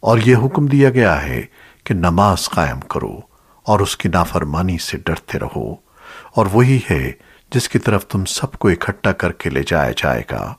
اور یہ حکم دیا گیا ہے کہ نماز قائم کرو اور اس کی نافرمانی سے ڈرتے رہو اور وہی ہے جس کی طرف تم سب کو اکٹھا کر کے لے جایا جائے گا۔